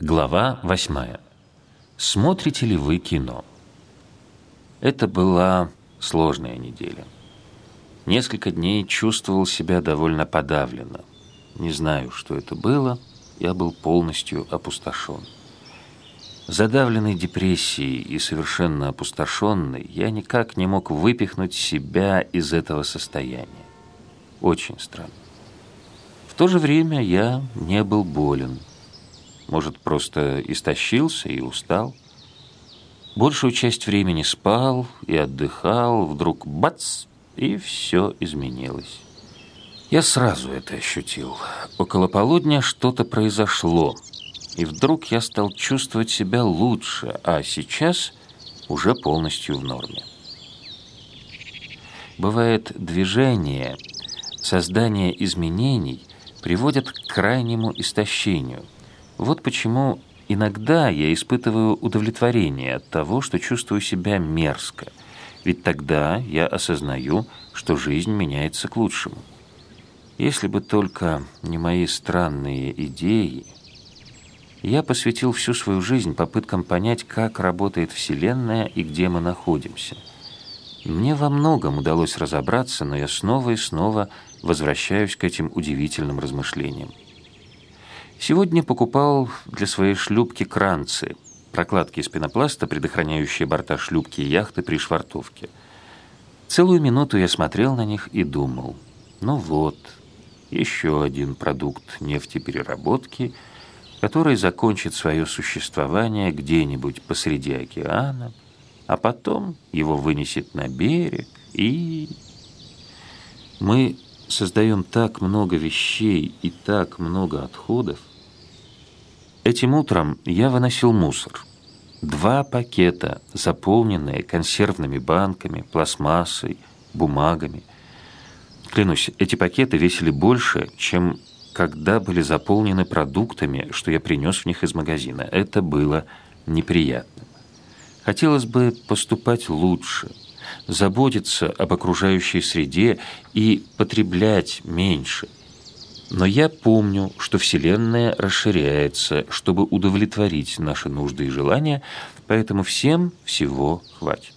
Глава восьмая. Смотрите ли вы кино? Это была сложная неделя. Несколько дней чувствовал себя довольно подавленно. Не знаю, что это было, я был полностью опустошен. Задавленный депрессией и совершенно опустошенный, я никак не мог выпихнуть себя из этого состояния. Очень странно. В то же время я не был болен. Может, просто истощился и устал. Большую часть времени спал и отдыхал, вдруг бац, и все изменилось. Я сразу это ощутил. Около полудня что-то произошло, и вдруг я стал чувствовать себя лучше, а сейчас уже полностью в норме. Бывает движение, создание изменений приводят к крайнему истощению – вот почему иногда я испытываю удовлетворение от того, что чувствую себя мерзко, ведь тогда я осознаю, что жизнь меняется к лучшему. Если бы только не мои странные идеи, я посвятил всю свою жизнь попыткам понять, как работает Вселенная и где мы находимся. Мне во многом удалось разобраться, но я снова и снова возвращаюсь к этим удивительным размышлениям. Сегодня покупал для своей шлюпки кранцы, прокладки из пенопласта, предохраняющие борта шлюпки и яхты при швартовке. Целую минуту я смотрел на них и думал, ну вот, еще один продукт нефтепереработки, который закончит свое существование где-нибудь посреди океана, а потом его вынесет на берег и... Мы создаем так много вещей и так много отходов, Этим утром я выносил мусор. Два пакета, заполненные консервными банками, пластмассой, бумагами. Клянусь, эти пакеты весили больше, чем когда были заполнены продуктами, что я принес в них из магазина. Это было неприятно. Хотелось бы поступать лучше, заботиться об окружающей среде и потреблять меньше – но я помню, что Вселенная расширяется, чтобы удовлетворить наши нужды и желания, поэтому всем всего хватит.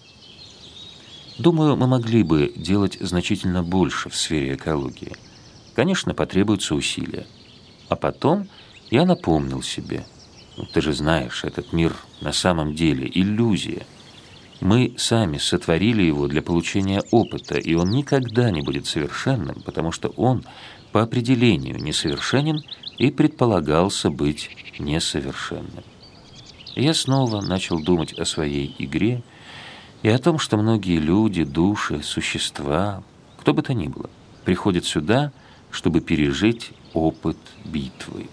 Думаю, мы могли бы делать значительно больше в сфере экологии. Конечно, потребуются усилия. А потом я напомнил себе, ну, ты же знаешь, этот мир на самом деле иллюзия. Мы сами сотворили его для получения опыта, и он никогда не будет совершенным, потому что он по определению несовершенен и предполагался быть несовершенным. Я снова начал думать о своей игре и о том, что многие люди, души, существа, кто бы то ни было, приходят сюда, чтобы пережить опыт битвы.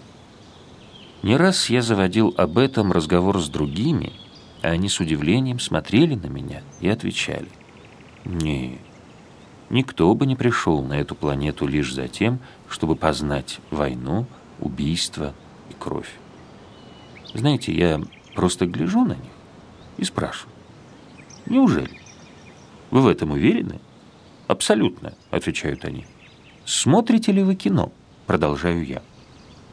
Не раз я заводил об этом разговор с другими, они с удивлением смотрели на меня и отвечали. «Нет, Никто бы не пришел на эту планету лишь за тем, чтобы познать войну, убийство и кровь. Знаете, я просто гляжу на них и спрашиваю. Неужели? Вы в этом уверены? Абсолютно, отвечают они. Смотрите ли вы кино? Продолжаю я.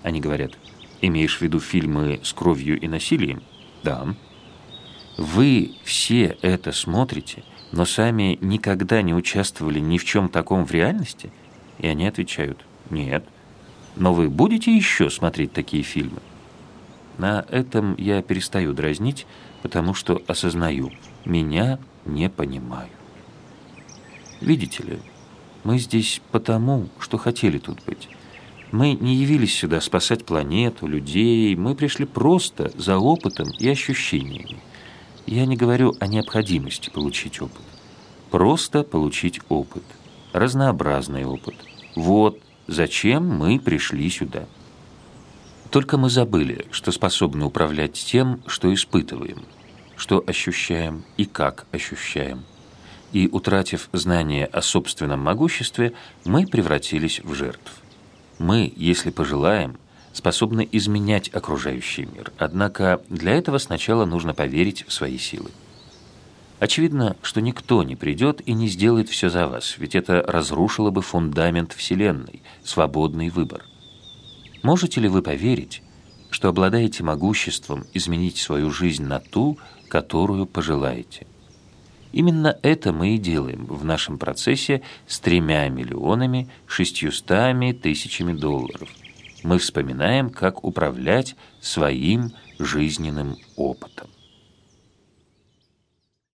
Они говорят, имеешь в виду фильмы с кровью и насилием? Да. Вы все это смотрите – но сами никогда не участвовали ни в чем таком в реальности? И они отвечают, нет. Но вы будете еще смотреть такие фильмы? На этом я перестаю дразнить, потому что осознаю, меня не понимаю. Видите ли, мы здесь потому, что хотели тут быть. Мы не явились сюда спасать планету, людей, мы пришли просто за опытом и ощущениями. Я не говорю о необходимости получить опыт. Просто получить опыт. Разнообразный опыт. Вот зачем мы пришли сюда. Только мы забыли, что способны управлять тем, что испытываем, что ощущаем и как ощущаем. И, утратив знание о собственном могуществе, мы превратились в жертв. Мы, если пожелаем, способны изменять окружающий мир. Однако для этого сначала нужно поверить в свои силы. Очевидно, что никто не придет и не сделает все за вас, ведь это разрушило бы фундамент Вселенной, свободный выбор. Можете ли вы поверить, что обладаете могуществом изменить свою жизнь на ту, которую пожелаете. Именно это мы и делаем в нашем процессе с тремя миллионами шестьюстами тысячами долларов. Мы вспоминаем, как управлять своим жизненным опытом.